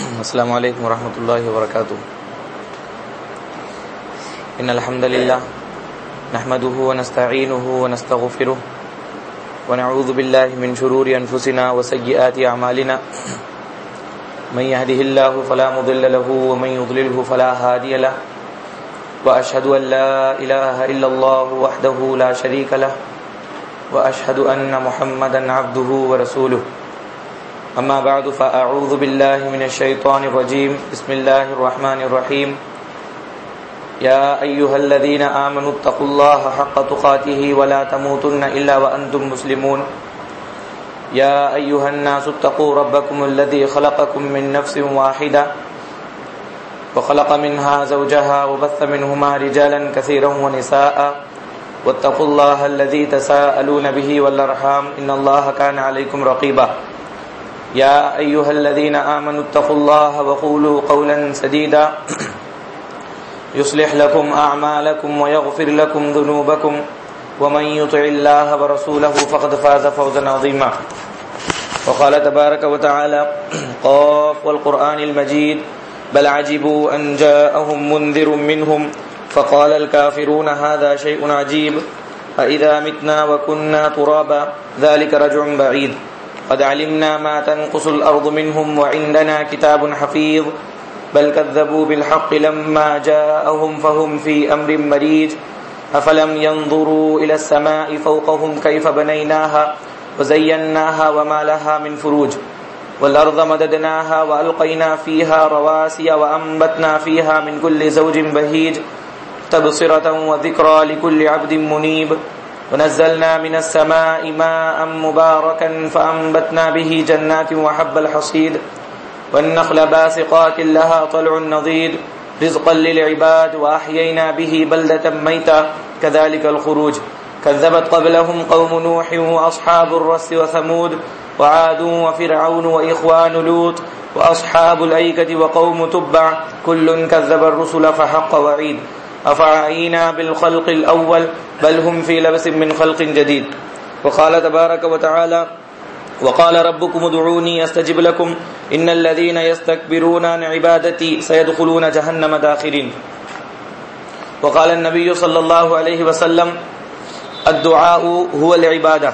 السلام علیکم ورحمۃ اللہ وبرکاتہ۔ ان الحمد للہ نحمده ونستعینه ونستغفره ونعوذ بالله من شرور انفسنا وسيئات اعمالنا۔ من يهده الله فلا مضل له ومن يضلله فلا هادي له۔ واشهد ان لا اله الا الله وحده لا شريك له۔ واشهد ان محمدا عبده ورسوله أما بعد، فأعوذ بالله من الشيطان الرجيم. بسم الله الرحمن الرحيم. يا أيها الذين آمنوا اتقوا الله حق تقاته ولا تموتن إلا وأنتم مسلمون. يا أيها الناس اتقوا ربكم الذي خلقكم من نفس واحدة وخلق منها زوجها وبث منهما رجالا كثيرا ونساء. واتقوا الله الذي تساءلون به والأرحام. إن الله كان عليكم رقيبا. يا أيها الذين آمنوا اتقوا الله وقولوا قولا سديدا. يصلح لكم أعمالكم ويغفر لكم ذنوبكم. ومن يطع الله ورسوله فقد فاز فوزا عظيما. وقال تبارك وتعالى قاف والقرآن المجيد بل عجبوا أن جاءهم منذر منهم فقال الكافرون هذا شيء عجيب. فإذا متنا وكنا ترابا. ذلك رجع بعيد. قد علمنا ما تنقص الأرض منهم وعندنا كتاب حفيظ بل كذبوا بالحق لما جاءهم فهم في أمر مريج أفلم ينظروا إلى السماء فوقهم كيف بنيناها وزيناها وما لها من فروج والأرض مددناها وألقينا فيها رواسي وأنبتنا فيها من كل زوج بهيج تبصرة وذكرى لكل عبد منيب ونزلنا من السماء ماء مباركا فأنبتنا به جنات وحب الحصيد والنخل باسقات لها طلع نضيد رزقا للعباد وأحيينا به بلدة ميتا كذلك الخروج كذبت قبلهم قوم نوح وأصحاب الرس وثمود وعاد وفرعون وإخوان لوط وأصحاب الأيكة وقوم تبع كل كذب الرسل فحق وعيد أفعينا بالخلق الأول بل هم في لبس من خلق جديد وقال تبارك وتعالى وقال ربكم ادعوني استجب لكم ان الذين يستكبرون عن عبادتي سيدخلون جهنم داخرين وقال النبي صلى الله عليه وسلم، الدعاء هو العباده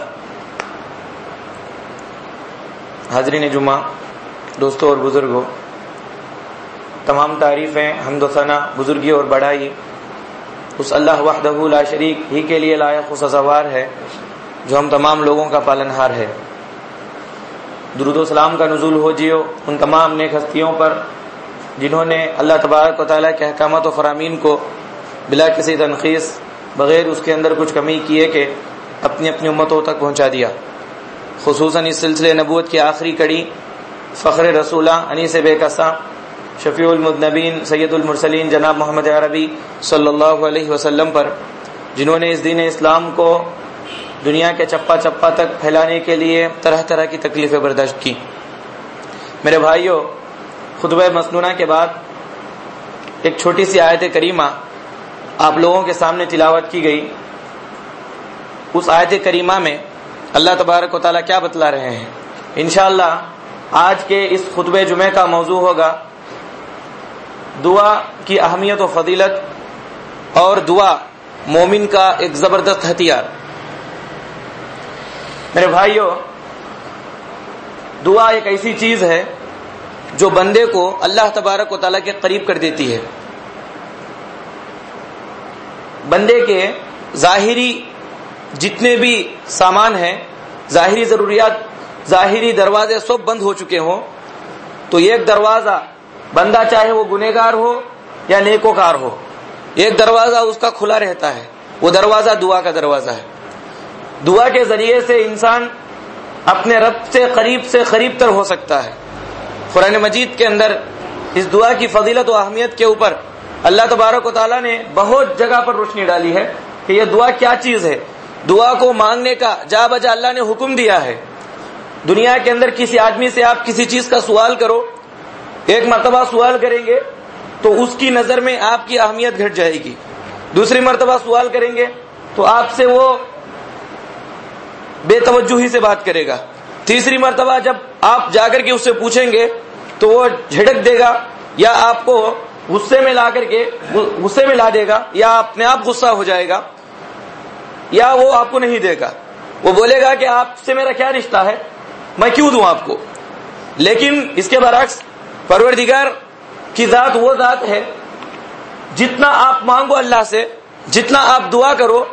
حاضرین جمعہ دوستوں اور بزرگوں تمام تعریفیں، حمد و ثنا، بزرگی اور بڑائی اس اللہ وحدہ لا شریک ہی کے لیے لائق و سزاوار ہے جو ہم تمام لوگوں کا پالن ہار ہے۔ درود و سلام کا نزول ہو جیو ان تمام نیک ہستیوں پر جنہوں نے اللہ تبارک و تعالیٰ کے احکامات و فرامین کو بلا کسی تنخیص بغیر اس کے اندر کچھ کمی کیے کہ اپنی اپنی امتوں تک پہنچا دیا۔ خصوصاً اس سلسلے نبوت کی آخری کڑی فخر رسولہ انی سے بے قصہ شفیع المدنبین سید المرسلین جناب محمد عربی صلی اللہ علیہ وسلم پر، جنہوں نے اس دین اسلام کو دنیا کے چپا چپا تک پھیلانے کے لیے طرح طرح کی تکلیفیں برداشت کی۔ میرے بھائیوں خطبہ مصنوعہ کے بعد ایک چھوٹی سی آیت کریمہ آپ لوگوں کے سامنے تلاوت کی گئی۔ اس آیت کریمہ میں اللہ تبارک و تعالیٰ کیا بتلا رہے ہیں؟ انشاءاللہ، آج کے اس خطبہ جمعہ کا موضوع ہوگا دعا کی اہمیت و فضیلت اور دعا مومن کا ایک زبردست ہتھیار۔ میرے بھائیوں دعا ایک ایسی چیز ہے جو بندے کو اللہ تبارک و تعالیٰ کے قریب کر دیتی ہے۔ بندے کے ظاہری جتنے بھی سامان ہیں، ظاہری ضروریات، ظاہری دروازے سب بند ہو چکے ہوں، تو ایک دروازہ بندہ چاہے وہ گنےگار ہو یا نیکوکار ہو، ایک دروازہ اس کا کھلا رہتا ہے۔ وہ دروازہ دعا کا دروازہ ہے۔ دعا کے ذریعے سے انسان اپنے رب سے قریب سے قریب تر ہو سکتا ہے۔ قرآن مجید کے اندر اس دعا کی فضیلت و اہمیت کے اوپر اللہ تبارک و تعالیٰ نے بہت جگہ پر روشنی ڈالی ہے کہ یہ دعا کیا چیز ہے۔ دعا کو مانگنے کا جا بجا اللہ نے حکم دیا ہے۔ دنیا کے اندر کسی آدمی سے آپ کسی چیز کا سوال کرو ایک مرتبہ سوال کریں گے تو اس کی نظر میں آپ کی اہمیت گھٹ جائے گی۔ دوسری مرتبہ سوال کریں گے تو آپ سے وہ بے توجہی سے بات کرے گا۔ تیسری مرتبہ جب آپ جا کر کے اس سے پوچھیں گے تو وہ جھڑک دے گا یا آپ کو غصے میں لا کر کے غصے میں لا دے گا یا اپنے آپ غصہ ہو جائے گا یا وہ آپ کو نہیں دے گا۔ وہ بولے گا کہ آپ سے میرا کیا رشتہ ہے؟ میں کیوں دوں آپ کو؟ لیکن اس کے برعکس پروردگار کی ذات وہ ذات ہے، جتنا آپ مانگو اللہ سے، جتنا آپ دعا کرو،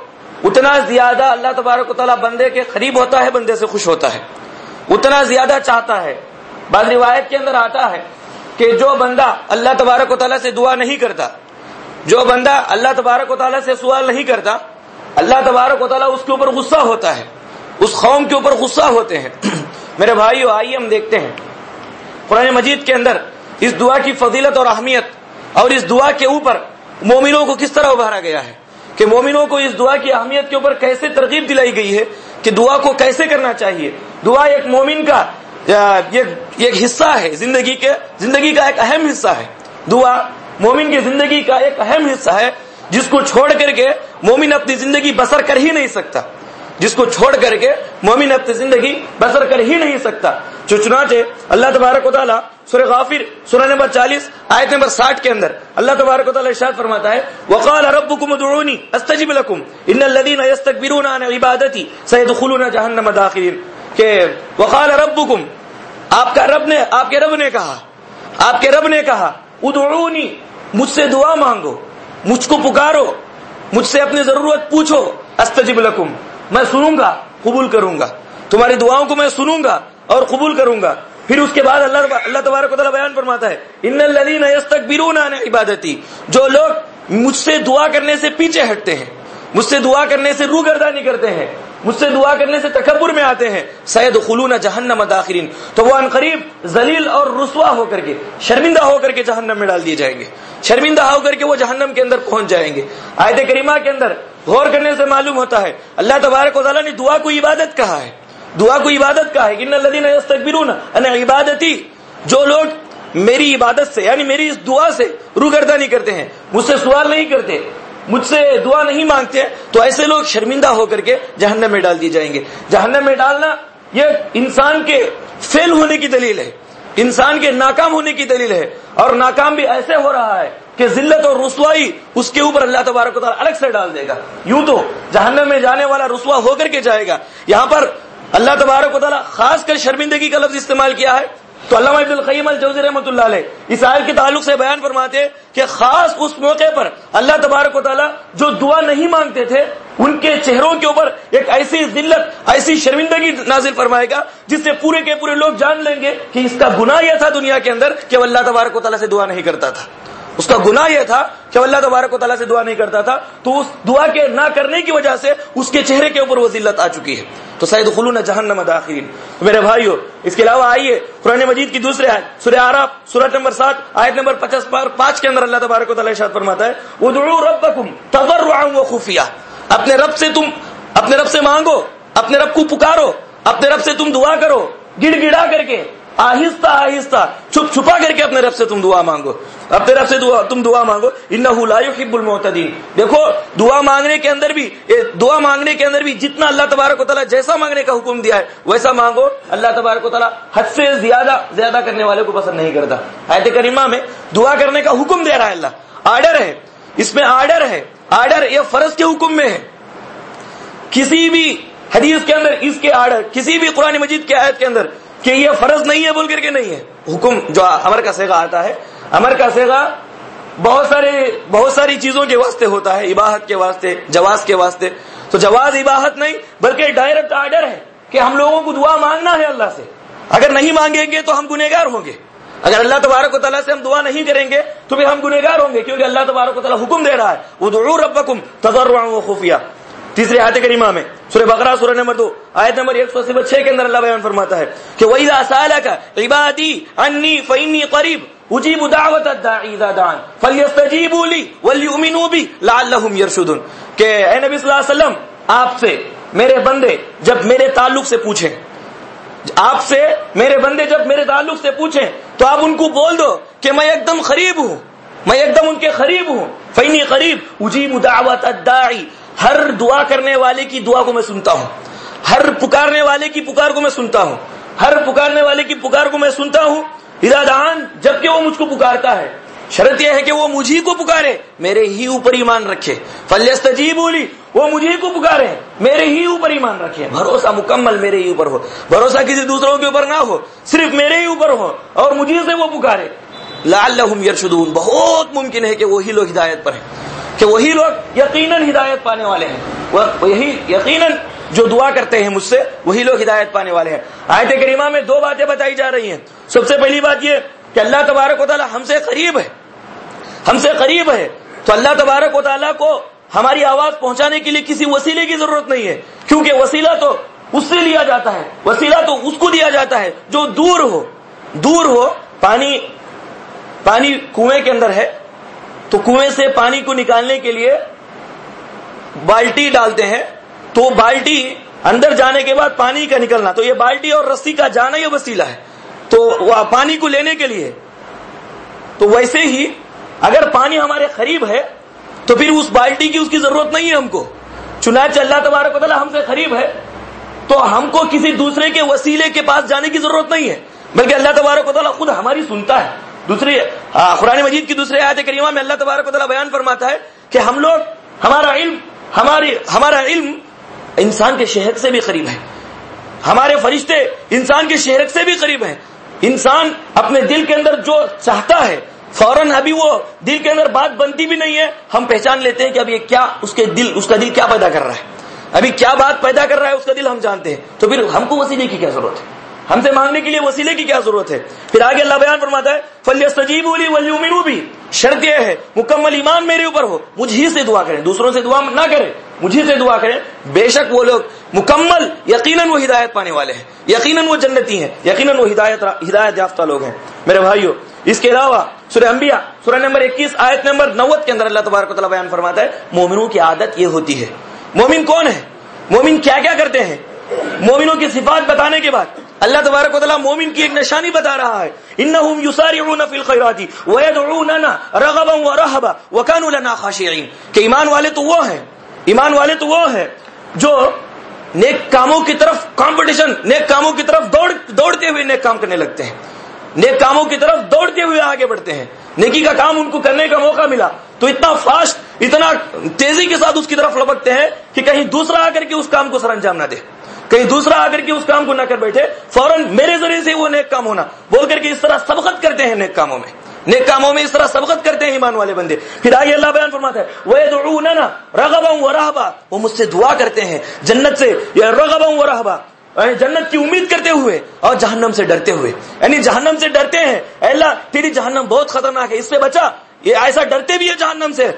اتنا زیادہ اللہ تبارک و تعالیٰ بندے کے قریب ہوتا ہے، بندے سے خوش ہوتا ہے۔ اتنا زیادہ چاہتا ہے۔ بعض روایت کے اندر آتا ہے کہ جو بندہ اللہ تبارک و تعالیٰ سے دعا نہیں کرتا، جو بندہ اللہ تبارک و تعالیٰ سے سوال نہیں کرتا، اللہ تبارک و تعالیٰ اس کے اوپر غصہ ہوتا ہے، اس قوم کے اوپر غصہ ہوتے ہیں۔ میرے بھائیو، آئیے ہم دیکھتے ہیں۔ قرآن مجید کے اندر اس دعا کی فضیلت اور اہمیت اور اس دعا کے اوپر مومنوں کو کس طرح ابھارا گیا ہے کہ مومنوں کو اس دعا کی اہمیت کے اوپر کیسے ترغیب دلائی گئی ہے کہ دعا کو کیسے کرنا چاہیے؟ دعا ایک مومن کا ایک حصہ ہے زندگی کے، زندگی کا ایک اہم حصہ ہے۔ دعا مومن کی زندگی کا ایک اہم حصہ ہے جس کو چھوڑ کر کے مومن اپنی زندگی بسر کر ہی نہیں سکتا۔ جس کو چھوڑ کر کے مومن اپنی زندگی بسر کر ہی نہیں سکتا۔ جو چنانچہ اللہ تبارک و تعالیٰ سورہ غافر، سورہ نمبر چالیس، آیت نمبر ساٹھ کے اندر اللہ تبارک و تعالیٰ ارشاد فرماتا ہے، وقال ربكم ادعوني استجب لكم ان الذين يستكبرون عن عبادتي سيدخلون جهنم داخلين کہ وقال ربكم، آپ کا رب نے، آپ کے رب نے کہا، آپ کے رب نے کہا ادعونی مجھ سے دعا مانگو، مجھ کو پکارو، مجھ سے اپنی ضرورت پوچھو استجب لکم میں سنوں گا، قبول کروں گا۔ تمہاری دعاؤں کو میں سنوں گا اور قبول کروں گا۔ پھر اس کے بعد اللہ اللہ تبارک و تعالیٰ بیان فرماتا ہے، ان الذین یستکبرون عن عبادتی جو لوگ مجھ سے دعا کرنے سے پیچھے ہٹتے ہیں، مجھ سے دعا کرنے سے روح گردانی کرتے ہیں، مجھ سے دعا کرنے سے تکبر میں آتے ہیں سید خلون جہنم داخرین۔ تو وہ قریب ذلیل اور رسوا ہو کر کے، شرمندہ ہو کر کے جہنم میں ڈال دیے جائیں گے۔ شرمندہ ہو کر کے وہ جہنم کے اندر پہنچ جائیں گے۔ آیت کریمہ کے اندر غور کرنے سے معلوم ہوتا ہے۔ اللہ تبارک و تعالیٰ نے دعا کو عبادت کہا ہے۔ دعا کو عبادت کہا ہے۔ الذین یستکبرون ان عبادتی جو لوگ میری عبادت سے یعنی میری اس دعا سے روگردانی کرتے ہیں، مجھ سے سوال نہیں کرتے، مجھ سے دعا نہیں مانگتے، تو ایسے لوگ شرمندہ ہو کر کے جہنم میں ڈال دیے جائیں گے۔ جہنم میں ڈالنا یہ انسان کے فیل ہونے کی دلیل ہے۔ انسان کے ناکام ہونے کی دلیل ہے۔ اور ناکام بھی ایسے ہو رہا ہے کہ ذلت اور رسوائی اس کے اوپر اللہ تبارک و تعالیٰ الگ سے ڈال دے گا۔ یوں تو جہنم میں جانے والا رسوا ہو کر کے جائے گا۔ یہاں پر اللہ تبارک و تعالیٰ خاص کر شرمندگی کا لفظ استعمال کیا ہے۔ تو علامہ عبد القیم الجوزی رحمۃ اللہ علیہ اس آیت کے تعلق سے بیان فرماتے کہ خاص اس موقع پر اللہ تبارک و تعالیٰ جو دعا نہیں مانگتے تھے، ان کے چہروں کے اوپر ایک ایسی ذلت، ایسی شرمندگی نازل فرمائے گا، جس سے پورے کے پورے لوگ جان لیں گے کہ اس کا گناہ یہ تھا دنیا کے اندر کہ وہ اللہ تبارک و تعالیٰ سے دعا نہیں کرتا تھا۔ اس کا گناہ یہ تھا کہ اللہ تبارک و تعالیٰ سے دعا نہیں کرتا تھا، تو اس دعا کے نہ کرنے کی وجہ سے اس کے چہرے کے اوپر وہ ذلت آ چکی ہے۔ تو سعید خلون جہنم داخرین میرے بھائیو، اس کے علاوہ آئیے، قرآن مجید کی دوسرے آیت، سورہ آراف سورت نمبر سات، آیت نمبر پچاس پر پانچ کے اندر اللہ تبارک و تعالیٰ شاد فرماتا ہے، ادعو ربکم تضرعا و خفیہ اپنے رب سے تم، اپنے رب سے مانگو، اپنے رب کو پکارو، اپنے رب سے تم دعا کرو، گڑ گڑا کر کے آہستہ آہستہ چھپ چھپا کر کے اپنے رب سے تم دعا مانگو۔ اپنے رب سے دعا تم دعا مانگو۔ ان لا يحب المعتدین۔ دیکھو، دعا مانگنے کے اندر بھی دعا مانگنے کے اندر بھی جتنا اللہ تبارک و تعالیٰ جیسا مانگنے کا حکم دیا ہے، ویسا مانگو۔ اللہ تبارک و تعالیٰ حد سے زیادہ زیادہ کرنے والے کو پسند نہیں کرتا۔ آیت کریمہ میں دعا کرنے کا حکم دے رہا ہے اللہ۔ آرڈر ہے۔ اس میں آرڈر ہے۔ آرڈر یہ فرض کے حکم میں ہے۔ کسی بھی حدیث کے اندر اس کے آرڈر کسی بھی قرآن مجید کے آیت کے اندر کہ یہ فرض نہیں ہے بول کر کے نہیں ہے۔ حکم جو امر کا سیگا آتا ہے، امر کا سیگا بہت سارے، بہت ساری چیزوں کے واسطے ہوتا ہے عباہت کے واسطے، جواز کے واسطے۔ تو جواز عباہت نہیں، بلکہ ڈائریکٹ آرڈر ہے کہ ہم لوگوں کو دعا مانگنا ہے اللہ سے۔ اگر نہیں مانگیں گے تو ہم گنےگار ہوں گے۔ اگر اللہ تبارک و تعالیٰ سے ہم دعا نہیں کریں گے تو بھی ہم گنےگار ہوں گے، کیونکہ اللہ تبارک و تعالیٰ حکم دے رہا ہے۔ وہ ضرور ربکم تضرعا و خفیہ۔ تیسری آیت کریمہ میں، سورہ بقرہ، سورہ نمبر دو، آیت نمبر ایک سو چھ کے اندر اللہ بیان فرماتا ہے کہ وَإِذَا سَأَلَكَ عِبَادِي عَنِّي فَإِنِّي قَرِيبٌ اجیب دعوت الداعی اذا دعان فلیستجیبوا لی ولیؤمنوا بی لعلہم یرشدون کہ اے نبی صلی اللہ علیہ وسلم، آپ سے میرے بندے جب میرے تعلق سے پوچھیں، آپ سے میرے بندے جب میرے تعلق سے پوچھیں، تو آپ ان کو بول دو کہ میں ایک دم قریب ہوں، میں ایک دم ان کے قریب ہوں۔ فینی قریب اجیب دعوت الداعی ہر دعا کرنے والے کی دعا کو میں سنتا ہوں۔ ہر پکارنے والے کی پکار کو میں سنتا ہوں۔ ہر پکارنے والے کی پکار کو میں سنتا ہوں۔ ارادان جبکہ وہ مجھ کو پکارتا ہے۔ شرط یہ ہے کہ وہ مجھے کو پکارے۔ میرے ہی اوپر ایمان رکھے۔ فلست بولی وہ مجھے کو پکارے۔ میرے ہی اوپر ایمان رکھے۔ بھروسہ مکمل میرے ہی اوپر ہو۔ بھروسہ کسی دوسروں کے اوپر نہ ہو۔ صرف میرے ہی اوپر ہو۔ اور مجھے سے وہ پکارے۔ لال یرشدون بہت ممکن ہے کہ وہی لوگ ہدایت پر ہیں۔ کہ وہی لوگ یقیناً ہدایت پانے والے ہیں۔ وہی یقیناً جو دعا کرتے ہیں مجھ سے، وہی لوگ ہدایت پانے والے ہیں۔ آیت کریمہ میں دو باتیں بتائی جا رہی ہیں۔ سب سے پہلی بات یہ کہ اللہ تبارک و تعالیٰ ہم سے قریب ہے۔ ہم سے قریب ہے۔ تو اللہ تبارک و تعالیٰ کو ہماری آواز پہنچانے کے لیے کسی وسیلے کی ضرورت نہیں ہے۔ کیونکہ وسیلہ تو اس سے لیا جاتا ہے۔ وسیلہ تو اس کو دیا جاتا ہے جو دور ہو۔ دور ہو، پانی پانی کنویں کے اندر ہے۔ تو کنویں سے پانی کو نکالنے کے لیے بالٹی ڈالتے ہیں تو بالٹی اندر جانے کے بعد پانی کا نکلنا، تو یہ بالٹی اور رسی کا جانا یہ وسیلہ ہے۔ تو پانی کو لینے کے لیے۔ تو ویسے ہی اگر پانی ہمارے قریب ہے، تو پھر اس بالٹی کی اس کی ضرورت نہیں ہے ہم کو۔ چنانچہ اللہ تبارک و تعالیٰ ہم سے قریب ہے، تو ہم کو کسی دوسرے کے وسیلے کے پاس جانے کی ضرورت نہیں ہے، بلکہ اللہ تبارک و تعالیٰ خود ہماری سنتا ہے۔ دوسری قرآن مجید کی دوسرے آیت کریمہ میں اللہ تبارک و تعالیٰ بیان فرماتا ہے کہ ہم لوگ، ہمارا علم، ہماری، ہمارا علم انسان کے شہر سے بھی قریب ہے۔ ہمارے فرشتے انسان کے شہر سے بھی قریب ہیں۔ انسان اپنے دل کے اندر جو چاہتا ہے، فوراً ابھی وہ دل کے اندر بات بنتی بھی نہیں ہے، ہم پہچان لیتے ہیں کہ اب یہ کیا اس کے دل، اس کا دل کیا پیدا کر رہا ہے۔ ابھی کیا بات پیدا کر رہا ہے، اس کا دل ہم جانتے ہیں۔ تو پھر ہم کو وسیلے کی کیا ضرورت ہے؟ ہم سے مانگنے کے لیے وسیلے کی کیا ضرورت ہے؟ پھر آگے اللہ بیان فرماتا ہے فلی سجیب ولی بھی شرط یہ ہے، مکمل ایمان میرے اوپر ہو۔ مجھ سے دعا کریں۔ دوسروں سے دعا نہ کریں۔ مجھے سے دعا کریں۔ بے شک وہ لوگ مکمل یقیناً وہ ہدایت پانے والے ہیں۔ یقیناً وہ جنتی ہیں۔ یقیناً وہ ہدایت ہدایت یافتہ لوگ ہیں۔ میرے بھائیو، اس کے علاوہ سورہ انبیاء، سورہ نمبر اکیس، آیت نمبر نوت کے اندر اللہ تبارک و تعالیٰ بیان فرماتا ہے، مومنوں کی عادت یہ ہوتی ہے۔ مومن کون ہے؟ مومن کیا کیا کرتے ہیں؟ مومنوں کی صفات بتانے کے بعد اللہ تبارک و تعالیٰ مومن کی ایک نشانی بتا رہا ہے۔ انہم یسارعون فی الخیرات ویدعوننا رغبا ورہبا وکانوا لنا خاشعین کہ ایمان والے تو وہ ہیں۔ ایمان والے تو وہ ہیں جو نیک کاموں کی طرف کمپٹیشن، نیک کاموں کی طرف دوڑ، دوڑتے ہوئے نیک کام کرنے لگتے ہیں۔ نیک کاموں کی طرف دوڑتے ہوئے آگے بڑھتے ہیں۔ نیکی کا کام ان کو کرنے کا موقع ملا۔ تو اتنا فاسٹ، اتنا تیزی کے ساتھ اس کی طرف لپکتے ہیں کہ کہیں دوسرا آ کر کے اس کام کو سر انجام نہ دے۔ کہیں دوسرا آ کر کے اس کام کو نہ کر بیٹھے، فوراً میرے ذریعے سے وہ نیک کام ہونا۔ بول کر کے اس طرح سبقت کرتے ہیں نیک کاموں میں۔ نیک کاموں میں اس طرح سبقت کرتے ہیں ایمان والے بندے۔ پھر آگے اللہ بیان فرماتا ہے وہ رغبا و رہبا وہ مجھ سے دعا کرتے ہیں جنت سے یا رغبا و رہبا یعنی جنت کی امید کرتے ہوئے اور جہنم سے ڈرتے ہوئے۔ یعنی جہنم سے ڈرتے ہیں، اے اللہ، تیری جہنم بہت خطرناک ہے، اس سے بچا۔ یہ ایسا ڈرتے بھی ہے جہنم سے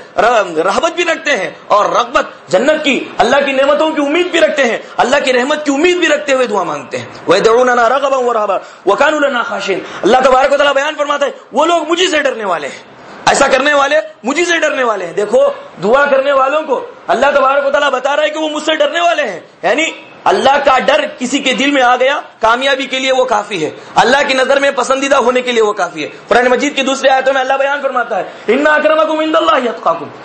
رحبت بھی رکھتے ہیں اور رغبت جنت کی، اللہ کی نعمتوں کی امید بھی رکھتے ہیں، اللہ کی رحمت کی امید بھی رکھتے ہوئے دعا مانگتے ہیں۔ وہ دوڑنا رغبا و رحبا وہ قانون اللہ تبارک و تعالیٰ بیان فرماتا ہے، وہ لوگ مجھے سے ڈرنے والے ہیں۔ ایسا کرنے والے مجھے سے ڈرنے والے ہیں۔ دیکھو، دعا کرنے والوں کو اللہ تبارک و تعالیٰ بتا رہا ہے کہ وہ مجھ سے ڈرنے والے ہیں۔ یعنی اللہ کا ڈر کسی کے دل میں آ گیا، کامیابی کے لیے وہ کافی ہے۔ اللہ کی نظر میں پسندیدہ ہونے کے لیے وہ کافی ہے۔ قرآن مجید کی دوسرے آیتوں میں اللہ بیان فرماتا ہے ان اکرمکم عند اللہ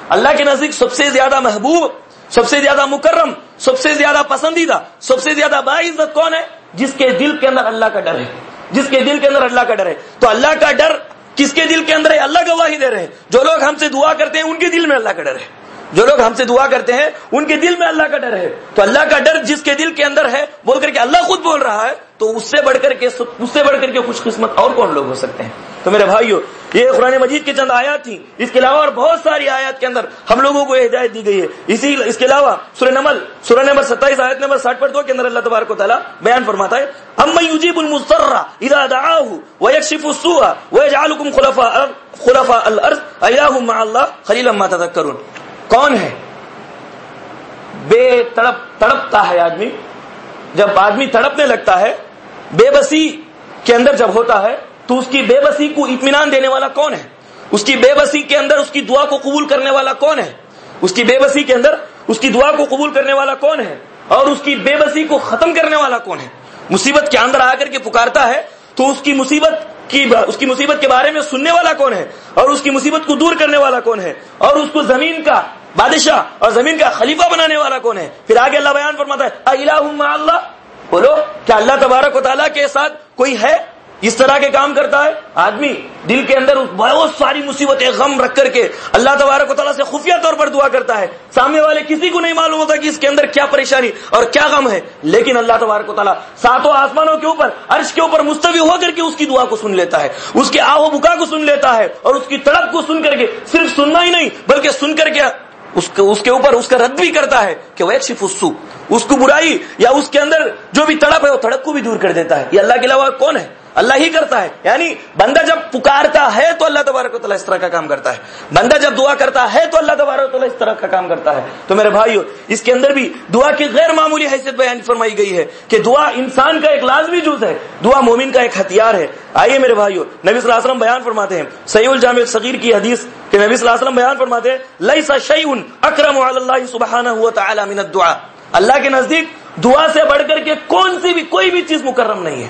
اللہ کے نزدیک سب سے زیادہ محبوب، سب سے زیادہ مکرم، سب سے زیادہ پسندیدہ، سب سے زیادہ باعزت کون ہے؟ جس کے دل کے اندر اللہ کا ڈر ہے۔ جس کے دل کے اندر اللہ کا ڈر ہے۔ تو اللہ کا ڈر کس کے دل کے اندر ہے؟ اللہ گواہی دے رہے ہیں۔ جو لوگ ہم سے دعا کرتے ہیں، ان کے دل میں اللہ کا ڈر ہے۔ جو لوگ ہم سے دعا کرتے ہیں، ان کے دل میں اللہ کا ڈر ہے۔ تو اللہ کا ڈر جس کے دل کے اندر ہے، بول کر کے اللہ خود بول رہا ہے، تو اس سے بڑھ کر کے، اس سے بڑھ کر کے خوش قسمت اور کون لوگ ہو سکتے ہیں؟ تو میرے بھائیو، یہ قرآن مجید کی چند آیات تھی اس کے علاوہ اور بہت ساری آیات کے اندر ہم لوگوں کو ہدایت دی گئی ہے۔ اسی، اس کے علاوہ سورہ نمل، سورہ نمبر ستائیس، آیت نمبر ساٹھ پر دو کے اندر اللہ تبارک کو تعالیٰ بیان فرماتا ہے ہم یوجیب المسرا اذا دعاه ويكشف السوء ويجعلكم خلفاء خلفاء الارض اله مع الله خليلا ما تذكرون کون ہے؟ بے تڑپ، تڑپتا ہے آدمی۔ جب آدمی تڑپنے لگتا ہے، بے بسی کے اندر جب ہوتا ہے تو اس کی بے بسی کو اطمینان دینے والا کون ہے؟ اس کی بے بسی کے اندر اس کی دعا کو قبول کرنے والا کون ہے؟ اس کی بے بسی کے اندر اس کی دعا کو قبول کرنے والا کون ہے؟ اور اس کی بے بسی کو ختم کرنے والا کون ہے؟ مصیبت کے اندر آ کر کے پکارتا ہے تو اس کی مصیبت کی اس کی مصیبت کے بارے میں سننے والا کون ہے؟ اور اس کی مصیبت کو دور کرنے والا کون ہے؟ اور اس کو زمین کا بادشاہ اور زمین کا خلیفہ بنانے والا کون ہے؟ پھر آگے اللہ بیان فرماتا ہے اللہ؟ بولو، کیا اللہ تبارک و تعالیٰ کے ساتھ کوئی ہے اس طرح کے کام کرتا ہے؟ آدمی دل کے اندر بہت ساری مصیبتیں غم رکھ کر کے اللہ تبارک و تعالیٰ سے خفیہ طور پر دعا کرتا ہے۔ سامنے والے کسی کو نہیں معلوم ہوتا کہ اس کے اندر کیا پریشانی اور کیا غم ہے، لیکن اللہ تبارک و تعالیٰ ساتوں آسمانوں کے اوپر، عرش کے اوپر مستوی ہو کر کے اس کی دعا کو سن لیتا ہے۔ اس کے آہو بکا کو سن لیتا ہے اور اس کی تڑپ کو سن کر کے صرف سننا ہی نہیں، بلکہ سن کر کے اس کے اوپر اس کا رد بھی کرتا ہے کہ وہ ایک صرف اس کو برائی یا اس کے اندر جو بھی تڑپ ہے، وہ تڑپ کو بھی دور کر دیتا ہے۔ یہ اللہ کے علاوہ کون ہے؟ اللہ ہی کرتا ہے۔ یعنی بندہ جب پکارتا ہے تو اللہ تبارک و تعالیٰ اس طرح کا کام کرتا ہے۔ بندہ جب دعا کرتا ہے تو اللہ تبارک و تعالیٰ اس طرح کا کام کرتا ہے۔ تو میرے بھائیو، اس کے اندر بھی دعا کی غیر معمولی حیثیت بیان فرمائی گئی ہے کہ دعا انسان کا ایک لازمی جز ہے۔ دعا مومن کا ایک ہتھیار ہے۔ آئیے میرے بھائیو، نبی صلی اللہ علیہ وسلم بیان فرماتے ہیں۔ سعید الجام صغیر کی حدیث کہ نبی صلی اللہ علیہ وسلم بیان فرماتے ہیں لئی سا شعین اکرم اللہ سبحانہ ہوا تعالیٰ من الدعا اللہ کے نزدیک دعا سے بڑھ کر کے کون سی بھی کوئی بھی چیز مکرم نہیں ہے۔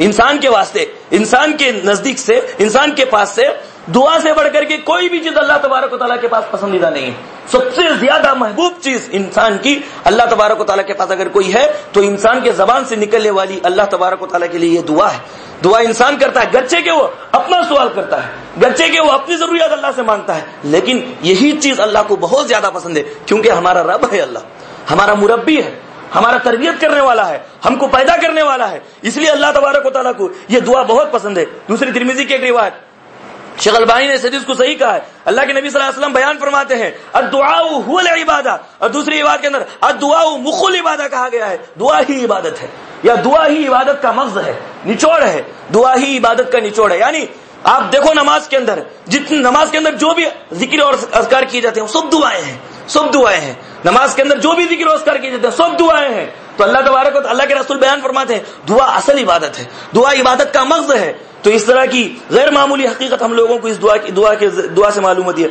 انسان کے واسطے، انسان کے نزدیک سے، انسان کے پاس سے دعا سے بڑھ کر کے کوئی بھی چیز اللہ تبارک و تعالیٰ کے پاس پسندیدہ نہیں ہے۔ سب سے زیادہ محبوب چیز انسان کی اللہ تبارک و تعالیٰ کے پاس اگر کوئی ہے تو انسان کے زبان سے نکلنے والی اللہ تبارک و تعالیٰ کے لیے یہ دعا ہے۔ دعا انسان کرتا ہے گرچے کے وہ اپنا سوال کرتا ہے گرچے کے وہ اپنی ضروریات اللہ سے مانگتا ہے، لیکن یہی چیز اللہ کو بہت زیادہ پسند ہے، کیونکہ ہمارا رب ہے اللہ، ہمارا مربی ہے۔ ہمارا تربیت کرنے والا ہے، ہم کو پیدا کرنے والا ہے۔ اس لیے اللہ تبارک و تعالیٰ کو یہ دعا بہت پسند ہے۔ دوسری ترمیزی کی ایک روایت شغل بھائی نے حدیث کو صحیح کہا ہے۔ اللہ کے نبی صلی اللہ علیہ وسلم بیان فرماتے ہیں اور دوسری عبادت کے اندر ادعا مخل عبادت کہا گیا ہے۔ دعا ہی عبادت ہے۔ یا دعا ہی عبادت کا مغز ہے، نچوڑ ہے۔ دعا ہی عبادت کا نچوڑ ہے۔ یعنی آپ دیکھو نماز کے اندر جتنی نماز کے اندر جو بھی ذکر اور اذکار کیے جاتے ہیں، وہ سب دعائیں ہیں۔ سب دعائیں ہیں۔ نماز کے اندر جو بھی ذکر کر کے جاتے ہیں سب دعائیں ہیں۔ تو اللہ تبارک اللہ کے رسول بیان فرماتے ہیں، دعا اصل عبادت ہے۔ دعا عبادت کا مغز ہے۔ تو اس طرح کی غیر معمولی حقیقت ہم لوگوں کو اس دعا کی، دعا کے، دعا سے معلوم ہوتی ہے۔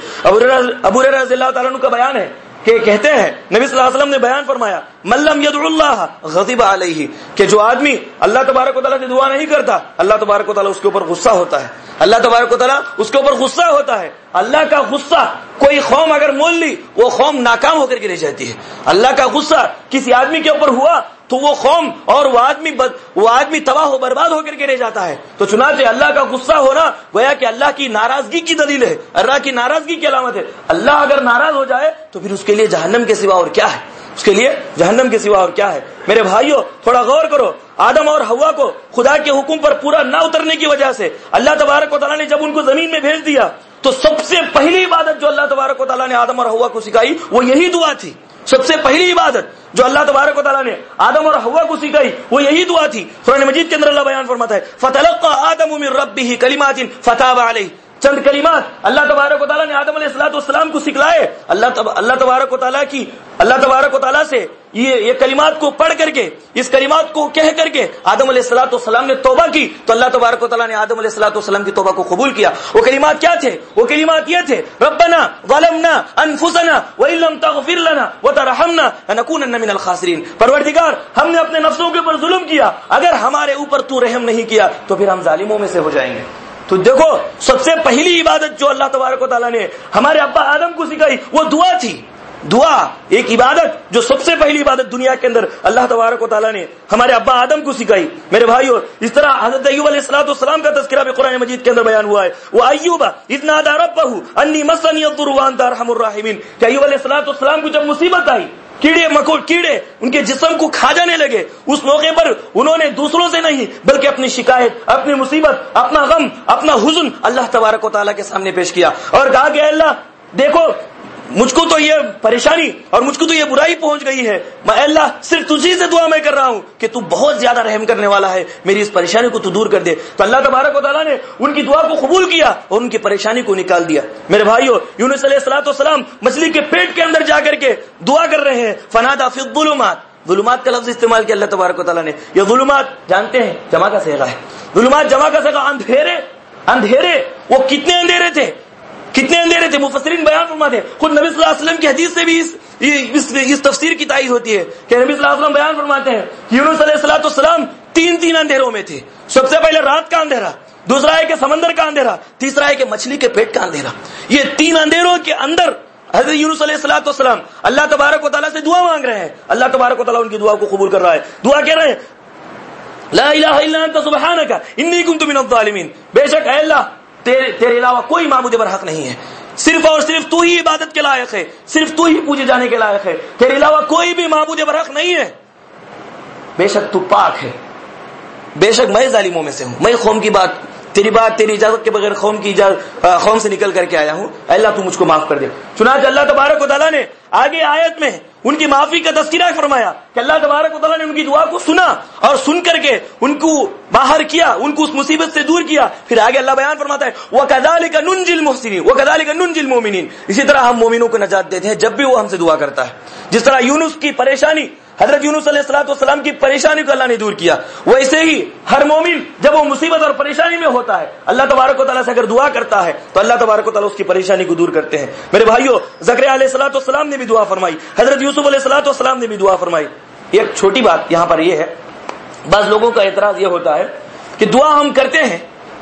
ابو رضی اللہ تعالیٰ کا بیان ہے۔ کہ کہتے ہیں، نبی صلی اللہ علیہ وسلم نے بیان فرمایا ملم ید اللہ، غضب علیہ. کہ جو آدمی اللہ تبارک و تعالیٰ سے دعا نہیں کرتا، اللہ تبارک و تعالیٰ اس کے اوپر غصہ ہوتا ہے۔ اللہ تبارک و تعالیٰ اس کے اوپر غصہ ہوتا ہے۔ اللہ کا غصہ، کوئی قوم اگر مول لی، وہ قوم ناکام ہو کر کے رہ جاتی ہے۔ اللہ کا غصہ کسی آدمی کے اوپر ہوا تو وہ قوم اور وہ آدمی بد وہ آدمی تباہ و برباد ہو کر کے رہ جاتا ہے۔ تو چنانچہ اللہ کا غصہ ہونا گویا کہ اللہ کی ناراضگی کی دلیل ہے، اللہ کی ناراضگی کی علامت ہے۔ اللہ اگر ناراض ہو جائے تو پھر اس کے لیے جہنم کے سوا اور کیا ہے؟ اس کے لیے جہنم کے سوا اور کیا ہے؟ میرے بھائیوں تھوڑا غور کرو۔ آدم اور ہوا کو خدا کے حکم پر پورا نہ اترنے کی وجہ سے اللہ تبارک و تعالیٰ نے جب ان کو زمین میں بھیج دیا، تو سب سے پہلی عبادت جو اللہ تبارک و تعالیٰ نے آدم اور ہوا کو سکھائی، وہ یہی دعا تھی۔ سب سے پہلی عبادت جو اللہ تبارک و تعالیٰ نے آدم اور ہوا کو سکھائی، وہ یہی دعا تھی۔ قرآن مجید کے اندر اللہ بیان فرماتا ہے فتح آدم من ربه کلمات فتح علیہ چند کلمات اللہ تبارک و تعالیٰ نے آدم علیہ السلاۃ والسلام کو سکھلائے۔ اللہ تب... اللہ تبارک و تعالیٰ کی، اللہ تبارک و تعالیٰ سے یہ یہ کلمات کو پڑھ کر کے، اس کلمات کو کہہ کر کے آدم علیہ السلاۃ والسلام نے توبہ کی۔ تو اللہ تبارک و تعالیٰ نے آدم علیہ السلاۃ والسلام کی توبہ کو قبول کیا۔ وہ کلمات کیا تھے؟ وہ کلمات یہ تھے، ربنا ظلمنا انفسنا وان لم تغفر لنا وترحمنا لنكونن من الخاسرین۔ پروردگار، ہم نے اپنے نفسوں کے اوپر ظلم کیا۔ اگر ہمارے اوپر تو رحم نہیں کیا، تو پھر ہم ظالموں میں سے ہو جائیں گے۔ تو دیکھو، سب سے پہلی عبادت جو اللہ تبارک و تعالیٰ نے ہمارے ابا آدم کو سکھائی، وہ دعا تھی۔ دعا، ایک عبادت جو سب سے پہلی عبادت دنیا کے اندر اللہ تبارک و تعالیٰ نے ہمارے ابا آدم کو سکھائی۔ میرے بھائیو، اس طرح حضرت ایوب علیہ السلاۃ والسلام کا تذکرہ بھی قرآن مجید کے اندر بیان ہوا ہے۔ وہ ایوب اتنا دار انی مسنی عبد رحم الرحمین کہ ایوب علیہ السلاۃ والسلام کو جب مصیبت آئی، کیڑے، مکوڑ، کیڑے ان کے جسم کو کھا جانے لگے۔ اس موقع پر انہوں نے دوسروں سے نہیں، بلکہ اپنی شکایت، اپنی مصیبت، اپنا غم، اپنا حزن اللہ تبارک و تعالیٰ کے سامنے پیش کیا۔ اور کہا کہ اللہ، دیکھو مجھ کو تو یہ پریشانی اور مجھ کو تو یہ برائی پہنچ گئی ہے۔ میں اللہ، صرف تجھی سے دعا میں کر رہا ہوں کہ تو بہت زیادہ رحم کرنے والا ہے۔ میری اس پریشانی کو تو دور کر دے۔ تو اللہ تبارک و تعالیٰ نے ان کی دعا کو قبول کیا اور ان کی پریشانی کو نکال دیا۔ میرے بھائیو، یونس علیہ السلاۃ والسلام مچھلی کے پیٹ کے اندر جا کر کے دعا کر رہے ہیں۔ فنادا ظلمات ظلمات کا لفظ استعمال کیا اللہ تبارک و تعالیٰ نے۔ یہ ظلمات جانتے ہیں، جمع کا سہرا ہے۔ ظلمات جمع کا سہرا اندھیرے اندھیرے، وہ کتنے اندھیرے تھے؟ کتنے اندھیرے تھے مفسرین بیان فرماتے ہیں۔ خود نبی صلی اللہ علیہ وسلم کی حدیث سے بھی اس اس, اس تفسیر کی تائید ہوتی ہے کہ نبی صلی اللہ علیہ وسلم بیان فرماتے ہیں یونس علیہ السلاۃ السلام تین تین اندھیروں میں تھے۔ سب سے پہلے رات کا اندھیرا دوسرا ہے کہ سمندر کا اندھیرا تیسرا ہے کہ مچھلی کے پیٹ کا اندھیرا۔ یہ تین اندھیروں کے اندر حضرت یونس علیہ السلاۃ والسلام اللہ تبارک و تعالیٰ سے دعا مانگ رہے ہیں۔ اللہ تبارک و تعالیٰ ان کی دعا کو قبول کر رہا ہے۔ دعا کہہ رہے ہیں لا الہ الا انت سبحانک انی کنت من الظالمین۔ بے شک اے اللہ تیرے, تیرے علاوہ کوئی معبود برحق نہیں ہے۔ صرف اور صرف تو ہی عبادت کے لائق ہے۔ صرف تو ہی پوجے جانے کے لائق ہے۔ تیرے علاوہ کوئی بھی معبود برحق نہیں ہے۔ بے شک تو پاک ہے۔ بے شک میں ظالموں میں سے ہوں۔ میں قوم کی بات تیری بات، تیری اجازت کے بغیر قوم کی قوم سے نکل کر کے آیا ہوں۔ اللہ، تو مجھ کو معاف کر دے۔ چنانچہ اللہ تبارک و تعالیٰ نے آگے آیت میں ان کی معافی کا تذکرہ فرمایا کہ اللہ تبارک و تعالیٰ نے ان کی دعا کو سنا اور سن کر کے ان کو باہر کیا، ان کو اس مصیبت سے دور کیا۔ پھر آگے اللہ بیان فرماتا ہے وہ کدال کا نن جل محسن وہ کدال کا نن جل مومنین اسی طرح ہم مومنوں کو نجات دیتے ہیں جب بھی وہ ہم سے دعا کرتا ہے۔ جس طرح یونس کی پریشانی حضرت یونس علیہ السلاۃ والسلام کی پریشانی کو اللہ نے دور کیا۔ ویسے ہی ہر مومن جب وہ مصیبت اور پریشانی میں ہوتا ہے، اللہ تبارک و تعالیٰ سے اگر دعا کرتا ہے، تو اللہ تبارک و تعالیٰ اس کی پریشانی کو دور کرتے ہیں۔ میرے بھائیو زکر علیہ السلاۃ والسلام نے بھی دعا فرمائی۔ حضرت یوسف علیہ السلاۃ والسلام نے بھی دعا فرمائی۔ ایک چھوٹی بات یہاں پر یہ ہے۔ بعض لوگوں کا اعتراض یہ ہوتا ہے کہ دعا ہم کرتے ہیں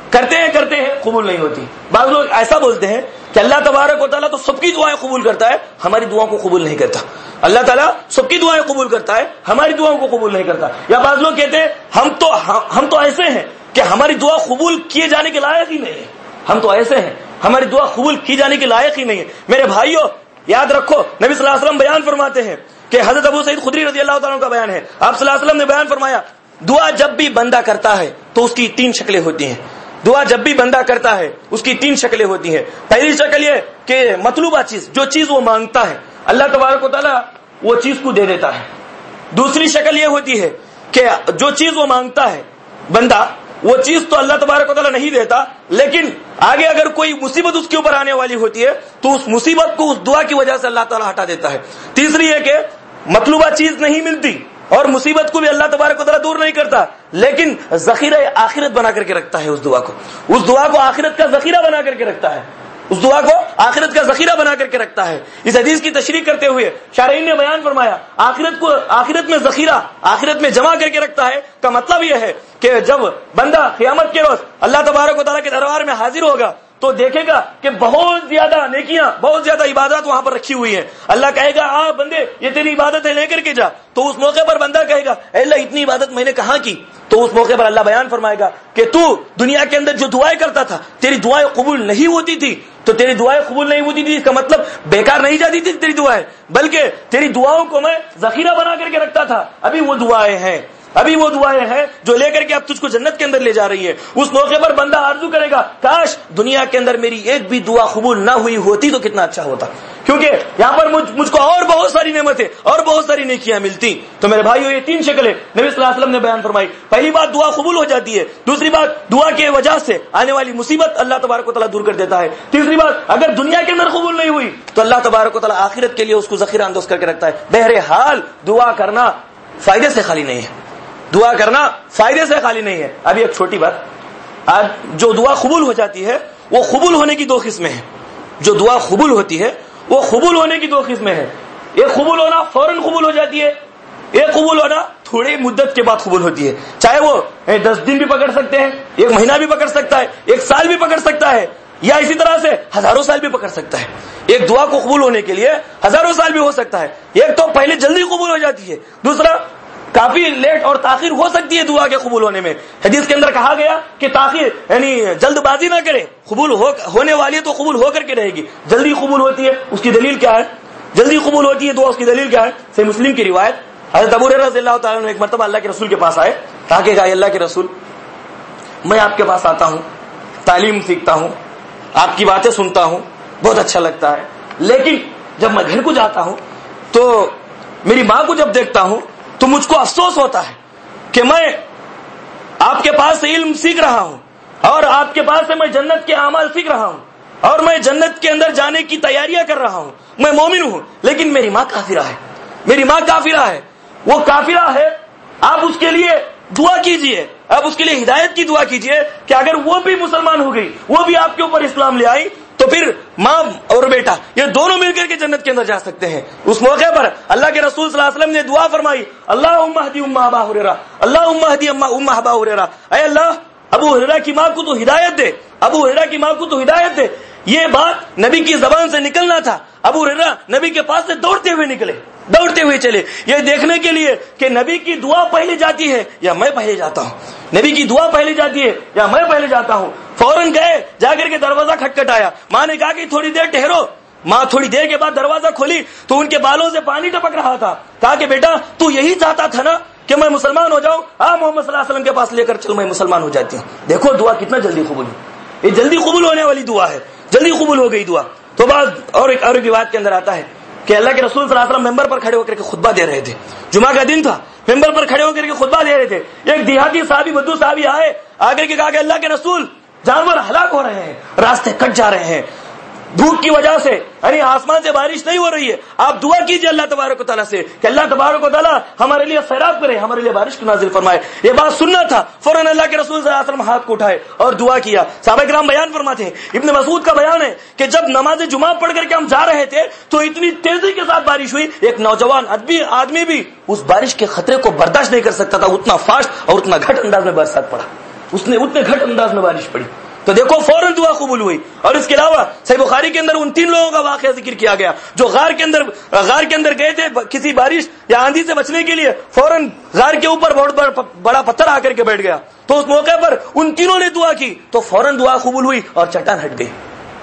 کرتے ہیں کرتے ہیں، قبول نہیں ہوتی۔ بعض لوگ ایسا بولتے ہیں کہ اللہ تبارک و تعالیٰ تو سب کی دعائیں قبول کرتا ہے، ہماری دعاؤں کو قبول نہیں کرتا۔ اللہ تعالیٰ سب کی دعائیں قبول کرتا ہے، ہماری دعاؤں کو قبول نہیں کرتا۔ یا بعض لوگ کہتے ہیں، ہم تو ہم تو ایسے ہیں کہ ہماری دعا قبول کیے جانے کے لائق ہی نہیں ہے۔ ہم تو ایسے ہیں، ہماری دعا قبول کی جانے کے لائق ہی نہیں ہے۔ میرے بھائیوں، یاد رکھو، نبی صلی اللہ علیہ وسلم بیان فرماتے ہیں کہ حضرت ابو سعید خدری رضی اللہ تعالیٰ کا بیان ہے۔ آپ صلی اللہ علیہ وسلم نے بیان فرمایا، دعا جب بھی بندہ کرتا ہے تو اس کی تین شکلیں ہوتی ہیں۔ دعا جب بھی بندہ کرتا ہے، اس کی تین شکلیں ہوتی ہیں۔ پہلی شکل یہ کہ مطلوبہ چیز، جو چیز وہ مانگتا ہے، اللہ تبارک و تعالیٰ وہ چیز کو دے دیتا ہے۔ دوسری شکل یہ ہوتی ہے کہ جو چیز وہ مانگتا ہے، بندہ، وہ چیز تو اللہ تبارک و تعالیٰ نہیں دیتا، لیکن آگے اگر کوئی مصیبت اس کے اوپر آنے والی ہوتی ہے، تو اس مصیبت کو، اس دعا کی وجہ سے اللہ تعالیٰ ہٹا دیتا ہے۔ تیسری یہ کہ مطلوبہ چیز نہیں ملتی۔ اور مصیبت کو بھی اللہ تبارک و تعالیٰ دور نہیں کرتا، لیکن ذخیرہ آخرت بنا کر کے رکھتا ہے اس دعا کو۔ اس دعا کو آخرت کا ذخیرہ بنا کر کے رکھتا ہے۔ اس دعا کو آخرت کا ذخیرہ بنا کر کے رکھتا ہے۔ اس حدیث کی تشریح کرتے ہوئے شارعین نے بیان فرمایا، آخرت کو، آخرت میں ذخیرہ، آخرت میں جمع کر کے رکھتا ہے۔ کا مطلب یہ ہے کہ جب بندہ قیامت کے روز اللہ تبارک و تعالیٰ کے دربار میں حاضر ہوگا تو دیکھے گا کہ بہت زیادہ نیکیاں، بہت زیادہ عبادت وہاں پر رکھی ہوئی ہیں۔ اللہ کہے گا، آ بندے، یہ تیری عبادت ہے، لے کر کے جا۔ تو اس موقع پر بندہ کہے گا، اے اللہ، اتنی عبادت میں نے کہاں کی؟ تو اس موقع پر اللہ بیان فرمائے گا کہ تو دنیا کے اندر جو دعائیں کرتا تھا، تیری دعائیں قبول نہیں ہوتی تھی۔ تو تیری دعائیں قبول نہیں ہوتی تھی، اس کا مطلب بیکار نہیں جاتی تھی تیری دعائیں، بلکہ تیری دعاؤں کو میں ذخیرہ بنا کر کے رکھتا تھا۔ ابھی وہ دعائیں ہیں۔ ابھی وہ دعائیں ہیں جو لے کر کے اب تجھ کو جنت کے اندر لے جا رہی ہے اس موقع پر بندہ آرزو کرے گا کاش دنیا کے اندر میری ایک بھی دعا قبول نہ ہوئی ہوتی تو کتنا اچھا ہوتا۔ کیونکہ یہاں پر مجھ, مجھ کو اور بہت ساری نعمتیں اور بہت ساری نیکیاں ملتی تو میرے بھائیو یہ تین شکلیں نبی صلی اللہ علیہ وسلم نے بیان فرمائی۔ پہلی بات دعا قبول ہو جاتی ہے دوسری بات دعا کی وجہ سے آنے والی مصیبت اللہ تبارک و تعالیٰ دور کر دیتا ہے۔ تیسری بات اگر دنیا کے اندر قبول نہیں ہوئی تو اللہ تبارک و تعالیٰ آخرت کے لیے اس کو ذخیرہ اندوز کر کے رکھتا ہے۔ بہرحال دعا کرنا فائدے سے خالی نہیں ہے۔ دعا کرنا فائدے سے خالی نہیں ہے۔ ابھی ایک چھوٹی بات۔ آج جو دعا قبول ہو جاتی ہے، وہ قبول ہونے کی دو قسمیں ہیں۔ جو دعا قبول ہوتی ہے، وہ قبول ہونے کی دو قسمیں ہیں۔ ایک قبول ہونا فوراً قبول ہو جاتی ہے، ایک قبول ہونا تھوڑی مدت کے بعد قبول ہوتی ہے۔ چاہے وہ دس دن بھی پکڑ سکتے ہیں، ایک مہینہ بھی پکڑ سکتا ہے، ایک سال بھی پکڑ سکتا ہے، یا اسی طرح سے ہزاروں سال بھی پکڑ سکتا ہے۔ ایک دعا کو قبول ہونے کے لیے ہزاروں سال بھی ہو سکتا ہے۔ ایک تو پہلے جلدی قبول ہو جاتی ہے، دوسرا کافی لیٹ اور تاخیر ہو سکتی ہے دعا کے قبول ہونے میں۔ حدیث کے اندر کہا گیا کہ تاخیر یعنی جلد بازی نہ کرے، قبول ہونے والی تو قبول ہو کر کے رہے گی۔ جلدی قبول ہوتی ہے، اس کی دلیل کیا ہے؟ جلدی قبول ہوتی ہے، دعا اس کی دلیل کیا ہے؟ صحیح مسلم کی روایت۔ حضرت ابو رضی اللہ تعالیٰ نے ایک مرتبہ اللہ کے رسول کے پاس آئے تاکہ گائے اللہ کے رسول، میں آپ کے پاس آتا ہوں، تعلیم سیکھتا ہوں، آپ کی باتیں سنتا ہوں، بہت اچھا لگتا ہے۔ لیکن جب میں گھر کو جاتا ہوں، تو میری ماں کو جب دیکھتا ہوں تو مجھ کو افسوس ہوتا ہے کہ میں آپ کے پاس سے علم سیکھ رہا ہوں اور آپ کے پاس سے میں جنت کے اعمال سیکھ رہا ہوں اور میں جنت کے اندر جانے کی تیاریاں کر رہا ہوں۔ میں مومن ہوں، لیکن میری ماں کافرہ ہے۔ میری ماں کافرہ ہے۔ وہ کافرہ ہے۔ آپ اس کے لیے دعا کیجیے۔ اب اس کے لیے ہدایت کی دعا کیجیے کہ اگر وہ بھی مسلمان ہو گئی، وہ بھی آپ کے اوپر اسلام لے آئی تو پھر ماں اور بیٹا یہ دونوں مل کر کے جنت کے اندر جا سکتے ہیں۔ اس موقع پر اللہ کے رسول صلی اللہ علیہ وسلم نے دعا فرمائی اللہ امہدی اما ابا ہریرا اللہ امہدی اما اما ابا ہریرا اے اللہ، ابو ہریرا کی ماں کو تو ہدایت دے، ابو ہریرا کی ماں کو تو ہدایت دے۔ یہ بات نبی کی زبان سے نکلنا تھا۔ ابو ہریرا نبی کے پاس سے دوڑتے ہوئے نکلے۔ دوڑتے ہوئے چلے۔ یہ دیکھنے کے لیے کہ نبی کی دعا پہلے جاتی ہے یا میں پہلے جاتا ہوں؟ نبی کی دعا پہلے جاتی ہے یا میں پہلے جاتا ہوں؟ فوراً گئے، جا کر کے دروازہ کھٹکھٹایا ماں نے کہا کہ تھوڑی دیر ٹھہرو ماں تھوڑی دیر کے بعد دروازہ کھولی۔ تو ان کے بالوں سے پانی ٹپک رہا تھا۔ کہا کہ بیٹا، تو یہی چاہتا تھا نا کہ میں مسلمان ہو جاؤں؟ ہاں محمد صلی اللہ علیہ وسلم کے پاس لے کر چل میں مسلمان ہو جاتی ہوں۔ دیکھو، دعا کتنا جلدی قبول یہ جلدی قبول ہونے والی دعا ہے۔ جلدی قبول ہو گئی دعا۔ تو بعد اور ایک اور ایک کے اندر آتا ہے۔ کہ اللہ کے رسول صلی اللہ علیہ وسلم ممبر پر کھڑے ہو کر کے خطبہ دے رہے تھے۔ جمعہ کا دن تھا، ممبر پر کھڑے ہو کر کے خطبہ دے رہے تھے۔ ایک دیہاتی صحابی، بدو صحابی آئے، آگے کے کہا کہ اللہ کے رسول جانور ہلاک ہو رہے ہیں، راستے کٹ جا رہے ہیں۔ دھوپ کی وجہ سے۔ ارے، آسمان سے بارش نہیں ہو رہی ہے۔ آپ دعا کیجیے اللہ تبارک و تعالیٰ سے کہ اللہ تبارک و تعالیٰ ہمارے لیے سیراب کرے، ہمارے لیے بارش کو نازل فرمائے۔ یہ بات سننا تھا۔ فوراً اللہ کے رسول صلی اللہ علیہ وسلم ہاتھ کو اٹھائے اور دعا کیا۔ صحابہ کرام بیان فرماتے ہیں۔ ابن مسعود کا بیان ہے کہ جب نماز جمعہ پڑھ کر کے ہم جا رہے تھے تو اتنی تیزی کے ساتھ بارش ہوئی۔ ایک نوجوان ادبی آدمی بھی اس بارش کے خطرے کو برداشت نہیں کر سکتا تھا اتنا فاسٹ اور اتنا گھٹ انداز میں برسات پڑا اس نے اتنے گھٹ انداز میں بارش پڑی تو دیکھو فوراً دعا قبول ہوئی اور اس کے علاوہ صحیح بخاری کے اندر ان تین لوگوں کا واقعہ ذکر کیا گیا جو غار کے اندر غار کے اندر گئے تھے کسی بارش یا آندھی سے بچنے کے لیے فوراً غار کے اوپر بہت بڑا پتھر آ کر کے بیٹھ گیا تو اس موقع پر ان تینوں نے دعا کی تو فوراً دعا قبول ہوئی اور چٹان ہٹ گئی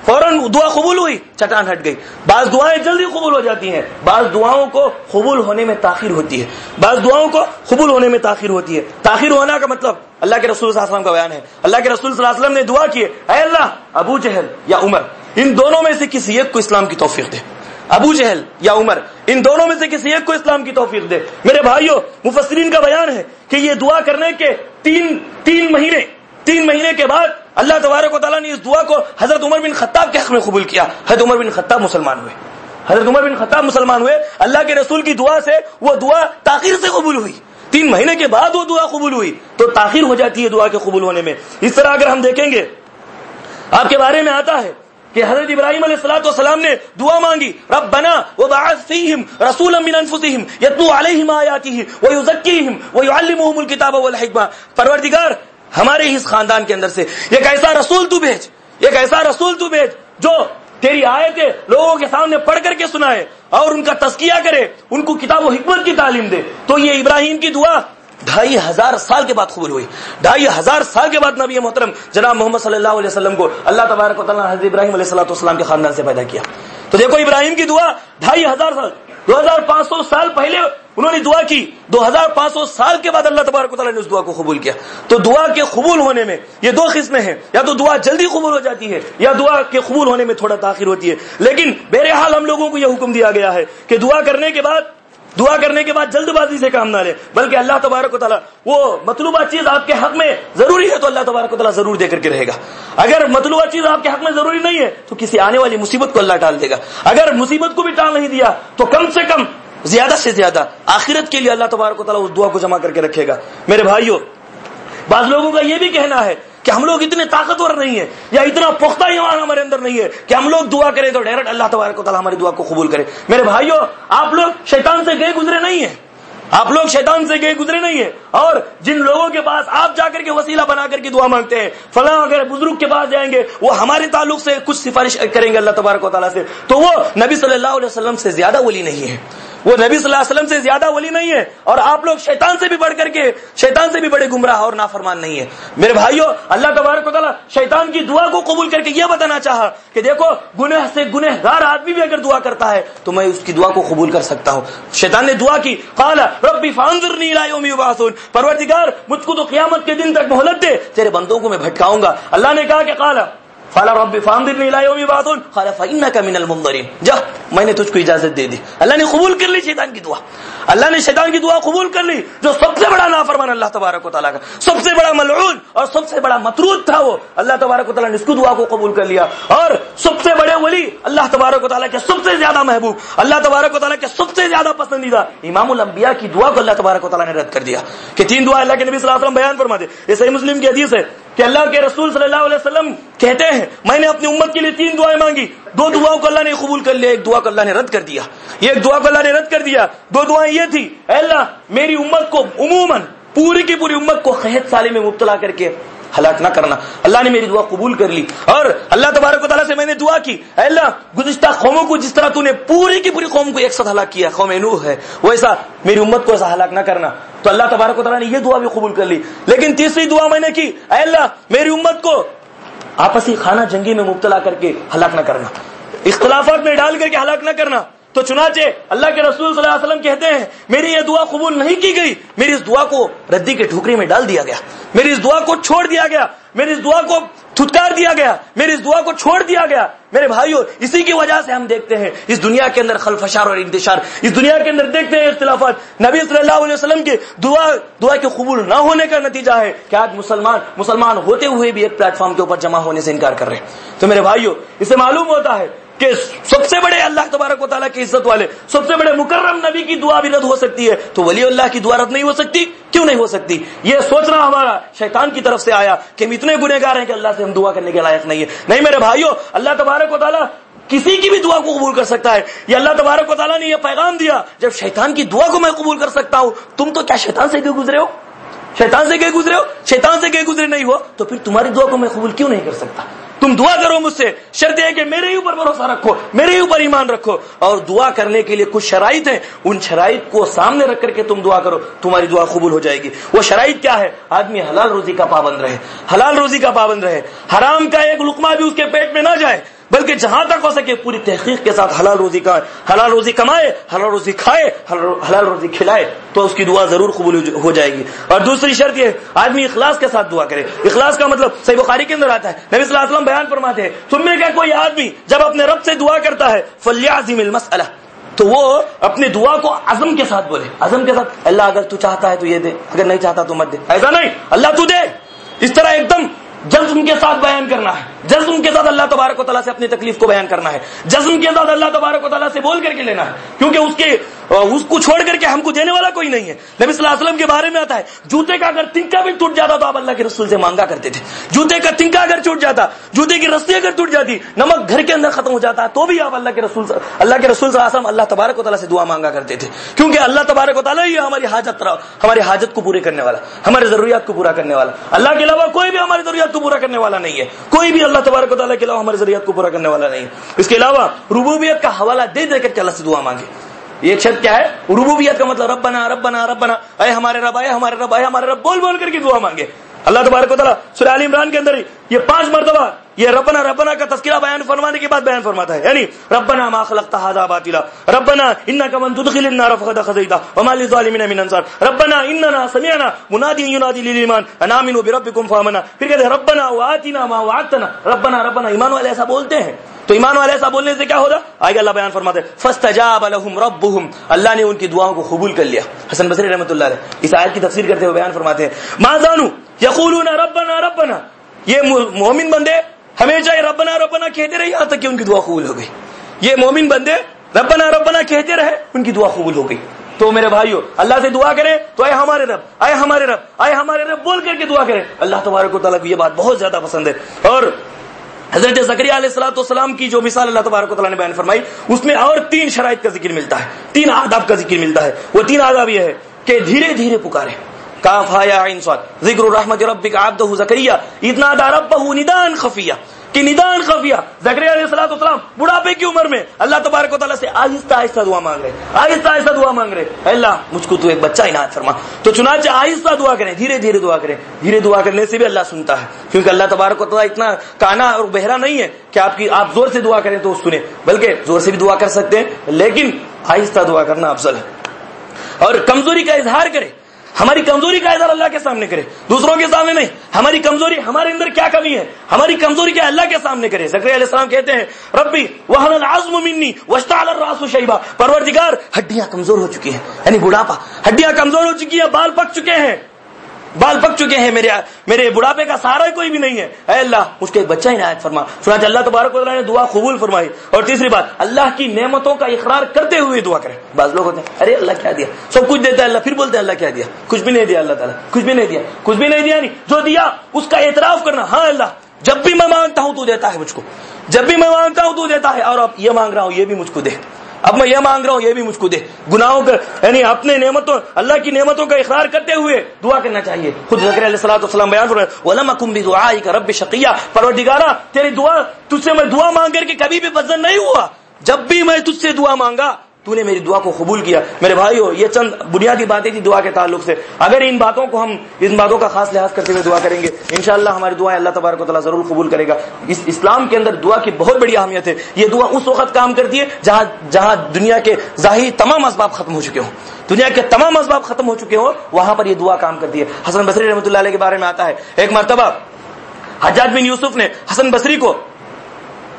فوراً دعا قبول ہوئی، چٹان ہٹ گئی۔ بعض دعائیں جلدی قبول ہو جاتی ہیں، بعض دعاؤں کو قبول ہونے میں تاخیر ہوتی ہے۔ بعض دعاؤں کو قبول ہونے میں تاخیر ہوتی ہے۔ تاخیر ہونا کا مطلب اللہ کے رسول صلی اللہ علیہ وسلم کا بیان ہے۔ اللہ کے رسول صلی اللہ علیہ وسلم نے دعا کی اے اللہ، ابو جہل یا عمر، ان دونوں میں سے کسی ایک کو اسلام کی توفیق دے۔ ابو جہل یا عمر، ان دونوں میں سے کسی ایک کو اسلام کی توفیق دے۔ میرے بھائیوں مفسرین کا بیان ہے کہ یہ دعا کرنے کے تین تین مہینے تین مہینے کے بعد اللہ تبارک و تعالیٰ نے اس دعا کو حضرت عمر بن خطاب کے حق میں قبول کیا۔ حضرت عمر بن خطاب مسلمان ہوئے۔ حضرت عمر بن خطاب مسلمان ہوئے۔ اللہ کے رسول کی دعا سے وہ دعا تاخیر سے قبول ہوئی۔ تین مہینے کے بعد وہ دعا قبول ہوئی۔ تو تاخیر ہو جاتی ہے دعا کے قبول ہونے میں۔ اس طرح اگر ہم دیکھیں گے، آپ کے بارے میں آتا ہے کہ حضرت ابراہیم علیہ السلاۃ والسلام نے دعا مانگی رب بنا وہ رسول الکتاب والحکمہ۔ پروردگار ہمارے اس خاندان کے اندر سے، ایک ایسا رسول تو بھیج، ایک ایسا رسول تو بھیج جو تیری آئے تھے لوگوں کے سامنے پڑھ کر کے سنائے اور ان کا تسکیہ کرے، ان کو کتاب و حکمت کی تعلیم دے۔ تو یہ ابراہیم کی دعا ڈھائی ہزار سال کے بعد قبول ہوئی۔ ڈھائی ہزار سال کے بعد نبی محترم جناب محمد صلی اللہ علیہ وسلم کو اللہ تبارک و تعالیٰ حضرت ابراہیم علیہ السلام کے خاندان سے پیدا کیا۔ تو دیکھو ابراہیم کی دعا ڈھائی ہزار سال، دو ہزار پانچ سو سال پہلے انہوں نے دعا کی، دو ہزار پانچ سو سال کے بعد اللہ تبارک و تعالیٰ نے اس دعا کو قبول کیا۔ تو دعا کے قبول ہونے میں یہ دو قسمیں ہیں۔ یا تو دعا جلدی قبول ہو جاتی ہے، یا دعا کے قبول ہونے میں تھوڑا تاخیر ہوتی ہے۔ لیکن بہرحال ہم لوگوں کو یہ حکم دیا گیا ہے کہ دعا کرنے کے بعد، دعا کرنے کے بعد جلد بازی سے کام نہ لے بلکہ اللہ تبارک و تعالیٰ وہ مطلوبہ چیز آپ کے حق میں ضروری ہے تو اللہ تبارک و تعالیٰ ضرور دے کر کے رہے گا۔ اگر مطلوبہ چیز آپ کے حق میں ضروری نہیں ہے تو کسی آنے والی مصیبت کو اللہ ٹال دے گا۔ اگر مصیبت کو بھی ٹال نہیں دیا تو کم سے کم زیادہ سے زیادہ آخرت کے لیے اللہ تبارک و تعالیٰ اس دعا کو جمع کر کے رکھے گا۔ میرے بھائیوں بعض لوگوں کا یہ بھی کہنا ہے کہ ہم لوگ اتنے طاقتور نہیں ہیں یا اتنا پختہ ایمان ہمارے اندر نہیں ہے کہ ہم لوگ دعا کریں تو ڈائریکٹ اللہ تبارک و تعالیٰ ہماری دعا کو قبول کرے میرے بھائیوں آپ لوگ شیطان سے گئے گزرے نہیں ہیں۔ آپ لوگ شیطان سے گئے گزرے نہیں ہیں۔ اور جن لوگوں کے پاس آپ جا کر کے وسیلہ بنا کر کے دعا مانگتے ہیں، فلاں اگر بزرگ کے پاس جائیں گے، وہ ہمارے تعلق سے کچھ سفارش کریں گے اللہ تبارک و تعالیٰ سے، تو وہ نبی صلی اللہ علیہ وسلم سے زیادہ ولی نہیں ہے وہ نبی صلی اللہ علیہ وسلم سے زیادہ ولی نہیں ہے اور آپ لوگ شیطان سے بھی بڑھ کر کے شیطان سے بھی بڑے گمراہ اور نافرمان نہیں ہے۔ میرے بھائیوں اللہ تبارک و تعالیٰ شیطان کی دعا کو قبول کر کے یہ بتانا چاہا کہ دیکھو گنہ سے گنہ گار آدمی بھی اگر دعا کرتا ہے تو میں اس کی دعا کو قبول کر سکتا ہوں۔ شیطان نے دعا کی کالا ربی فانزر نیلا پروردگار، مجھ کو تو قیامت کے دن تک مہلت دے، تیرے بندوں کو میں بھٹکاؤں گا۔ اللہ نے کہا کہ کالا فالا رب فامدنی الى يوم يبعثون قال فانك من المنظرين جا، میں نے تجھ کو اجازت دے دی. اللہ نے قبول کر لی شیطان کی دعا. اللہ نے شیطان کی دعا قبول کر لی، جو سب سے بڑا نافرمان اللہ تبارک و تعالیٰ کا، سب سے بڑا ملعون اور سب سے بڑا مطرود تھا وہ. اللہ تبارک و تعالیٰ نے اس کو دعا کو قبول کر لیا. اور سب سے بڑے ولی اللہ تبارک و تعالیٰ کے سب سے زیادہ محبوب، اللہ تبارک و تعالیٰ کے سب سے زیادہ پسندیدہ امام الانبیاء کی دعا کو اللہ تبارک و تعالیٰ نے رد کر دیا. کہ تین دعا اللہ کے نبی صلی اللہ علیہ وسلم بیان فرما دے یہ صحیح مسلم کی حدیث ہے. کہ اللہ کے رسول صلی اللہ علیہ وسلم کہتے ہیں، میں نے اپنی امت کے لیے تین دعائیں مانگی۔ دو دعاؤں کو اللہ نے قبول کر لیا، ایک دعا کو اللہ نے رد کر دیا۔ ایک دعا کو اللہ نے رد کر دیا۔ دو دعائیں یہ تھی اے اللہ، میری امت کو عموماً، پوری کی پوری امت کو قحط سالی میں مبتلا کر کے ہلاک نہ کرنا۔ اللہ نے میری دعا قبول کر لی۔ اور اللہ تبارک و تعالیٰ سے میں نے دعا کی، اے اللہ، گزشتہ قوموں کو جس طرح تو نے پوری کی پوری قوم کو ایک ساتھ ہلاک کیا، قوم نوح ہے۔ ویسا میری امت کو ایسا ہلاک نہ کرنا۔ تو اللہ تبارک و تعالیٰ نے یہ دعا بھی قبول کر لی۔ لیکن تیسری دعا میں نے کی، اے اللہ، میری امت کو آپسی خانہ جنگی میں مبتلا کر کے ہلاک نہ کرنا۔ اختلافات میں ڈال کر کے ہلاک نہ کرنا۔ تو چنانچہ اللہ کے رسول صلی اللہ علیہ وسلم کہتے ہیں، میری یہ دعا قبول نہیں کی گئی۔ میری اس دعا کو ردی کے ٹھوکری میں ڈال دیا گیا۔ میری اس دعا کو چھوڑ دیا گیا۔ میری اس دعا کو تھتکار دیا گیا۔ میری اس دعا کو چھوڑ دیا گیا۔ میرے بھائیوں اسی کی وجہ سے ہم دیکھتے ہیں، اس دنیا کے اندر خلفشار اور انتشار، اس دنیا کے اندر دیکھتے ہیں اختلافات۔ نبی صلی اللہ علیہ وسلم کے دعا دعا کے قبول نہ ہونے کا نتیجہ ہے کہ آج مسلمان مسلمان ہوتے ہوئے بھی ایک پلیٹ فارم کے اوپر جمع ہونے سے انکار کر رہے ہیں۔ تو میرے بھائیوں اسے معلوم ہوتا ہے کہ سب سے بڑے اللہ تبارک و تعالیٰ کی عزت والے، سب سے بڑے مکرم نبی کی دعا بھی رد ہو سکتی ہے۔ تو ولی اللہ کی دعا رد نہیں ہو سکتی؟ کیوں نہیں ہو سکتی؟ یہ سوچنا ہمارا شیطان کی طرف سے آیا کہ ہم اتنے گنہ گار ہیں کہ اللہ سے ہم دعا کرنے کے لائق نہیں ہے۔ نہیں میرے بھائیوں اللہ تبارک و تعالیٰ کسی کی بھی دعا کو قبول کر سکتا ہے۔ یہ اللہ تبارک و تعالیٰ نے یہ پیغام دیا، جب شیطان کی دعا کو میں قبول کر سکتا ہوں، تم تو کیا شیطان سے کیوں گزرے ہو؟ شیطان سے کیا گزرے ہو؟ شیطان سے کیا گزرے نہیں ہو؟ تو پھر تمہاری دعا کو میں قبول کیوں نہیں کر سکتا؟ تم دعا کرو مجھ سے۔ شرط ہے کہ میرے اوپر بھروسہ رکھو، میرے اوپر ایمان رکھو۔ اور دعا کرنے کے لیے کچھ شرائط ہیں، ان شرائط کو سامنے رکھ کر کے تم دعا کرو، تمہاری دعا قبول ہو جائے گی۔ وہ شرائط کیا ہے؟ آدمی حلال روزی کا پابند رہے، حلال روزی کا پابند رہے۔ حرام کا ایک لکما بھی اس کے پیٹ میں نہ جائے۔ بلکہ جہاں تک ہو سکے پوری تحقیق کے ساتھ حلال روزی کا حلال روزی کمائے، حلال روزی کھائے، حلال روزی کھلائے، تو اس کی دعا ضرور قبول ہو جائے گی۔ اور دوسری شرط یہ آدمی اخلاص کے ساتھ دعا کرے۔ اخلاص کا مطلب صحیح بخاری کے اندر آتا ہے۔ نبی صلی اللہ علیہ وسلم بیان فرماتے ہیں، تم میں کیا کوئی آدمی جب اپنے رب سے دعا کرتا ہے فلیازم المسئلہ تو وہ اپنے دعا کو عزم کے ساتھ بولے۔ عزم کے ساتھ، اللہ اگر تو چاہتا ہے تو یہ دے، اگر نہیں چاہتا تو مت دے۔ ایسا نہیں، اللہ تو دے۔ اس طرح ایک دم جزم کے ساتھ بیان کرنا ہے۔ جزم کے ساتھ اللہ تبارک و تعالیٰ سے اپنی تکلیف کو بیان کرنا ہے۔ جزم کے ساتھ اللہ تبارک و تعالیٰ سے بول کر کے لینا ہے۔ کیونکہ اس کے اس کو چھوڑ کر کے ہم کو دینے والا کوئی نہیں ہے۔ نبی صلی اللہ علیہ وسلم کے بارے میں آتا ہے، جوتے کا اگر تنکا بھی ٹوٹ جاتا تو آپ اللہ کے رسول سے مانگا کرتے تھے۔ جوتے کا تنکا اگر ٹوٹ جاتا، جوتے کی رسی اگر ٹوٹ جاتی، نمک گھر کے اندر ختم ہو جاتا، تو بھی آپ اللہ کے رسول اللہ کے رسول صلی اللہ علیہ وسلم اللہ تبارک و تعالیٰ سے دعا مانگا کرتے تھے۔ کیونکہ اللہ تبارک و تعالیٰ ہی ہماری حاجت ہماری حاجت کو پورے کرنے والا ہماری ضروریات کو پورا کرنے والا۔ اللہ کے علاوہ کوئی بھی ہماری ضروریات کو پورا کرنے والا نہیں ہے۔ کوئی بھی اللہ تبارک و تعالیٰ کے علاوہ ہماری ضروریات کو پورا کرنے والا نہیں۔ اس کے علاوہ ربوبیت کا حوالہ دے دے کر کے اللہ سے دعا مانگے۔ یہ شرط کیا ہے؟ ربوبیت کا مطلب رب بنا رب بنا رب بنا اے ہمارے رب آئے ہمارے رب آئے ہمارے رب، بول بول کر کے دعا مانگے۔ اللہ تبارک و تعالیٰ سورہ علی عمران کے اندر یہ پانچ مرتبہ یہ ربنا ربنا کا تذکرہ بیان فرمانے کے بعد بیان فرماتا ہے. یعنی ربنا ما خلقت هذا باطلا. ربنا انك من تدخل النار فقد خزيته وما للظالمين من انصار. ربنا اننا سمعنا مناديا ينادي للايمان ان امنوا بربكم فامنا. پھر کہتے ہیں، ربنا واتنا ما وعدتنا. ربنا ربنا ایمان والے ایسا بولتے ہیں. تو ایمان والے ایسا بولنے سے کیا ہوگا آگے اللہ بیان فرماتے فاستجاب لهم ربهم. اللہ نے ان کی دعاؤں کو قبول کر لیا. حسن بصری رحمۃ اللہ علیہ اس آیت کی تفسیر کرتے ہوئے بیان فرماتے ہیں ما زانو یقولون ربنا ربنا. یہ مومن بندے ہمیشہ ربنا ربنا کہتے رہے یہاں تک کہ ان کی دعا قبول ہو گئی. یہ مومن بندے ربنا ربنا کہتے رہے ان کی دعا قبول ہو گئی. تو میرے بھائیو، اللہ سے دعا کریں تو اے ہمارے رب، اے ہمارے رب، اے ہمارے رب، بول کر کے دعا کریں۔ اللہ تبارک و تعالیٰ کو یہ بات بہت زیادہ پسند ہے۔ اور حضرت زکری علیہ السلاۃ والسلام کی جو مثال اللہ تبارک و تعالیٰ نے بیان فرمائی، اس میں اور تین شرائط کا ذکر ملتا ہے، تین آداب کا ذکر ملتا ہے۔ وہ تین آداب یہ ہے کہ دھیرے دھیرے پکارے۔ کاف ذکر رحمت ربک عبدہ زکریہ اتنا دا ربہ ندان خفیہ، کہ ندان خفیہ۔ زکریہ علیہ الصلوۃ والسلام بڑھاپے کی عمر میں۔ اللہ تبارک و تعالی سے آہستہ آہستہ دعا مانگ رہے، آہستہ آہستہ دعا مانگ رہے۔ اے اللہ، مجھ کو تو ایک بچہ عنایت فرما۔ تو چنانچہ آہستہ دعا کریں، دھیرے دھیرے دعا کریں۔ دھیرے دعا کرنے سے بھی اللہ سنتا ہے، کیونکہ اللہ تبارک و تعالی اتنا کانا اور بہرا نہیں ہے کہ آپ کی، آپ زور سے دعا کریں تو سنیں، بلکہ زور سے بھی دعا کر سکتے ہیں۔ لیکن آہستہ دعا کرنا افضل ہے۔ اور کمزوری کا اظہار کرے ہماری کمزوری کا اظہار اللہ کے سامنے کرے۔ دوسروں کے سامنے نہیں۔ ہماری کمزوری ہمارے اندر کیا کمی ہے؟ ہماری کمزوری کیا اللہ کے سامنے کرے؟ زکری علیہ السلام کہتے ہیں، ربی وہ منی وشتا شیبا۔ پروردگار، ہڈیاں کمزور ہو چکی ہیں۔ یعنی بڑھاپا۔ ہڈیاں کمزور ہو چکی ہیں، بال پک چکے ہیں۔ بال پک چکے ہیں میرے میرے بڑھاپے کا سہارا کوئی بھی نہیں ہے۔ اے اللہ، مجھ کو ایک بچہ ہی نایت فرما۔ سنا اللہ تبارک نے دعا قبول فرمائی۔ اور تیسری بات، اللہ کی نعمتوں کا اقرار کرتے ہوئے دعا کریں۔ بعض لوگ ہوتے ہیں، ارے اللہ کیا دیا؟ سب کچھ دیتا ہے اللہ، پھر بولتے ہیں اللہ کیا دیا؟ کچھ بھی نہیں دیا اللہ تعالیٰ، کچھ بھی نہیں دیا۔ کچھ بھی نہیں دیا نہیں جو دیا، اس کا اعتراف کرنا۔ ہاں اللہ، جب بھی میں مانگتا ہوں تو دیتا ہے مجھ کو۔ جب بھی میں مانگتا ہوں تو دیتا ہے۔ اور اب یہ مانگ رہا ہوں، یہ بھی مجھ کو دے۔ اب میں یہ مانگ رہا ہوں، یہ بھی مجھ کو دے۔ گناہوں کا یعنی اپنے نعمتوں اللہ کی نعمتوں کا اقرار کرتے ہوئے دعا کرنا چاہیے۔ خود ذکر علیہ السلام وسلم بیان فرمائے ولم اکم بھی دعا کا رب شقیہ پروردگارا تیری دعا تجھ سے میں دعا مانگ کر کے کبھی بھی بدن نہیں ہوا۔ جب بھی میں تجھ سے دعا مانگا تو نے میری دعا کو قبول کیا۔ میرے بھائی ہو یہ چند بنیادی باتیں تھی دعا کے تعلق سے۔ اگر ان باتوں کو ہم، ان باتوں کا خاص لحاظ کرتے ہوئے دعا کریں گے، انشاءاللہ ہماری دعائیں اللہ تبارک و تعالیٰ ضرور قبول کرے گا۔ اس اسلام کے اندر دعا کی بہت بڑی اہمیت ہے۔ یہ دعا اس وقت کام کرتی ہے جہاں جہاں دنیا کے ظاہری تمام اسباب ختم ہو چکے ہوں۔ دنیا کے تمام اسباب ختم ہو چکے ہوں، وہاں پر یہ دعا کام کرتی ہے۔ حسن بصری رحمۃ اللہ علیہ کے بارے میں آتا ہے۔ ایک مرتبہ حجاج بن یوسف نے حسن بصری کو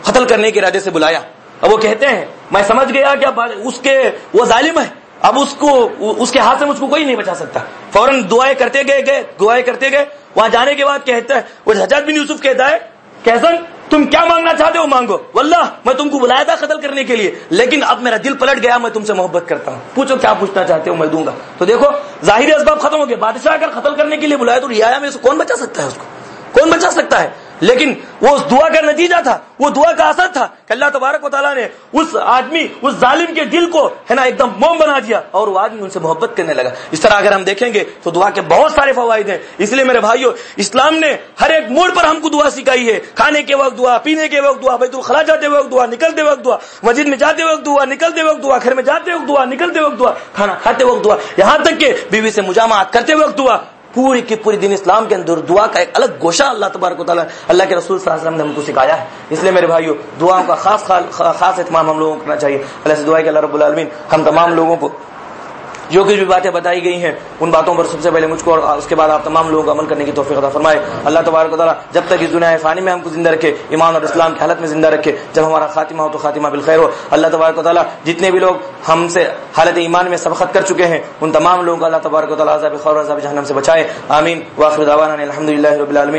قتل کرنے کے ارادے سے بلایا۔ اب وہ کہتے ہیں، میں سمجھ گیا کہ اب اس کے، وہ ظالم ہے۔ اب اس کو، اس کے ہاتھ سے مجھ کو کوئی نہیں بچا سکتا۔ فوراً دعائیں کرتے گئے گئے، دعائیں کرتے گئے۔ وہاں جانے کے بعد کہتا ہے وہ حجاج بن یوسف کہتا ہے، کیسن، تم کیا مانگنا چاہتے ہو؟ مانگو۔ واللہ، میں تم کو بلایا تھا قتل کرنے کے لیے، لیکن اب میرا دل پلٹ گیا، میں تم سے محبت کرتا ہوں۔ پوچھو کیا پوچھنا چاہتے ہو، میں دوں گا۔ تو دیکھو، ظاہری اسباب ختم ہو گئے۔ بادشاہ اگر قتل کرنے کے لیے بلایا تو ریا میں سے کون بچا سکتا ہے اس کو؟ کون بچا سکتا ہے؟ لیکن وہ اس دعا کا نتیجہ تھا، وہ دعا کا اثر تھا کہ اللہ تبارک و تعالیٰ نے اس آدمی، اس ظالم کے دل کو ہے نا ایک دم موم بنا دیا اور وہ آدمی ان سے محبت کرنے لگا۔ اس طرح اگر ہم دیکھیں گے تو دعا کے بہت سارے فوائد ہیں۔ اس لیے میرے بھائیو، اسلام نے ہر ایک موڑ پر ہم کو دعا سکھائی ہے۔ کھانے کے وقت دعا، پینے کے وقت دعا، بیت الخلا جاتے وقت دعا، نکلتے وقت دعا، مسجد میں جاتے وقت دعا، نکلتے وقت دعا، گھر میں جاتے وقت دعا، نکلتے وقت دعا، کھانا کھاتے وقت دعا۔ یہاں تک کہ بیوی سے مجامعات کرتے وقت دعا۔ پوری کی پوری دن اسلام کے اندر دعا کا ایک الگ گوشہ اللہ تبارک و تعالیٰ اللہ کے رسول صلی اللہ علیہ وسلم نے ہم کو سکھایا ہے۔ اس لیے میرے بھائیو دعاؤں کا خاص خاص اہتمام ہم لوگوں کو کرنا چاہیے۔ اللہ سے دعا کہ اللہ رب العالمین ہم تمام لوگوں کو جو کچھ بھی باتیں بتائی گئی ہیں، ان باتوں پر سب سے پہلے مجھ کو اور اس کے بعد آپ تمام لوگوں کو عمل کرنے کی توفیق عطا فرمائے۔ اللہ تبارک و تعالیٰ جب تک اس دنیا فانی میں ہم کو زندہ رکھے، ایمان اور اسلام کی حالت میں زندہ رکھے، جب ہمارا خاتمہ ہو تو خاتمہ بالخیر ہو۔ اللہ تبارک و تعالیٰ جتنے بھی لوگ ہم سے حالت ایمان میں سبقت کر چکے ہیں، ان تمام لوگوں کو اللہ تبارک و تعالیٰ خور جہنم سے بچائے۔ آمین۔ واخر دعوانا الحمد للہ رب العالمین۔